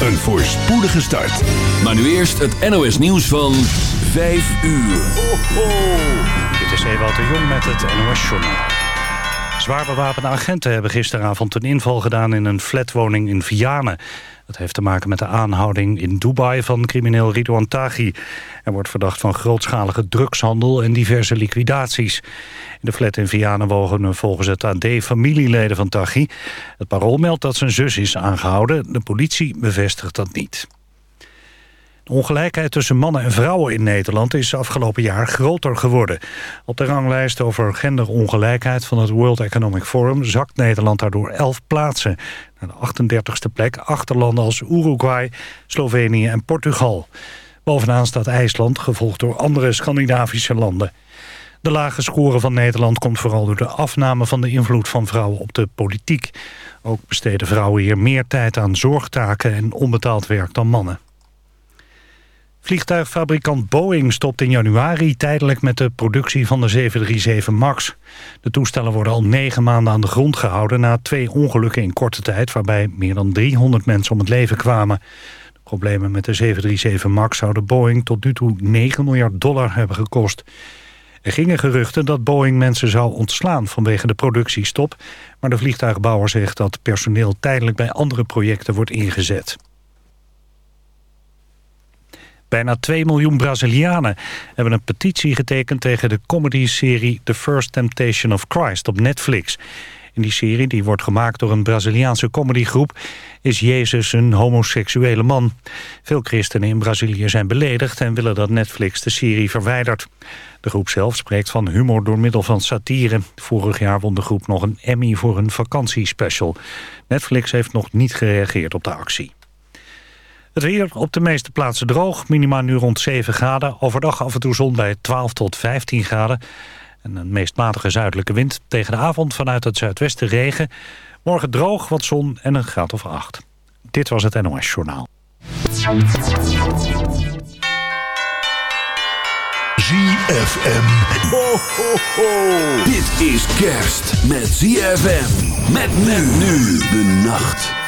een voorspoedige start. Maar nu eerst het NOS nieuws van 5 uur. Ho, ho. Dit is Ewout de Jong met het NOS Journaal. Zwaar bewapende agenten hebben gisteravond een inval gedaan in een flatwoning in Vianen. Dat heeft te maken met de aanhouding in Dubai van crimineel Ridouan Taghi. Hij wordt verdacht van grootschalige drugshandel en diverse liquidaties. In de flat in Vianen wogen volgens het AD familieleden van Taghi. Het parool meldt dat zijn zus is aangehouden. De politie bevestigt dat niet. De ongelijkheid tussen mannen en vrouwen in Nederland is afgelopen jaar groter geworden. Op de ranglijst over genderongelijkheid van het World Economic Forum zakt Nederland daardoor 11 plaatsen. Naar de 38e plek achter landen als Uruguay, Slovenië en Portugal. Bovenaan staat IJsland, gevolgd door andere Scandinavische landen. De lage score van Nederland komt vooral door de afname van de invloed van vrouwen op de politiek. Ook besteden vrouwen hier meer tijd aan zorgtaken en onbetaald werk dan mannen. Vliegtuigfabrikant Boeing stopt in januari tijdelijk met de productie van de 737 MAX. De toestellen worden al negen maanden aan de grond gehouden na twee ongelukken in korte tijd waarbij meer dan 300 mensen om het leven kwamen. De problemen met de 737 MAX zouden Boeing tot nu toe 9 miljard dollar hebben gekost. Er gingen geruchten dat Boeing mensen zou ontslaan vanwege de productiestop, maar de vliegtuigbouwer zegt dat personeel tijdelijk bij andere projecten wordt ingezet. Bijna 2 miljoen Brazilianen hebben een petitie getekend tegen de comedy-serie The First Temptation of Christ op Netflix. In die serie, die wordt gemaakt door een Braziliaanse comedygroep, is Jezus een homoseksuele man. Veel christenen in Brazilië zijn beledigd en willen dat Netflix de serie verwijdert. De groep zelf spreekt van humor door middel van satire. Vorig jaar won de groep nog een Emmy voor een vakantiespecial. Netflix heeft nog niet gereageerd op de actie. Het weer op de meeste plaatsen droog. Minima nu rond 7 graden. Overdag af en toe zon bij 12 tot 15 graden. En een meest matige zuidelijke wind. Tegen de avond vanuit het zuidwesten regen. Morgen droog, wat zon en een graad of 8. Dit was het NOS Journaal. ZFM. Ho, ho, ho. Dit is kerst met ZFM. Met men nu de nacht.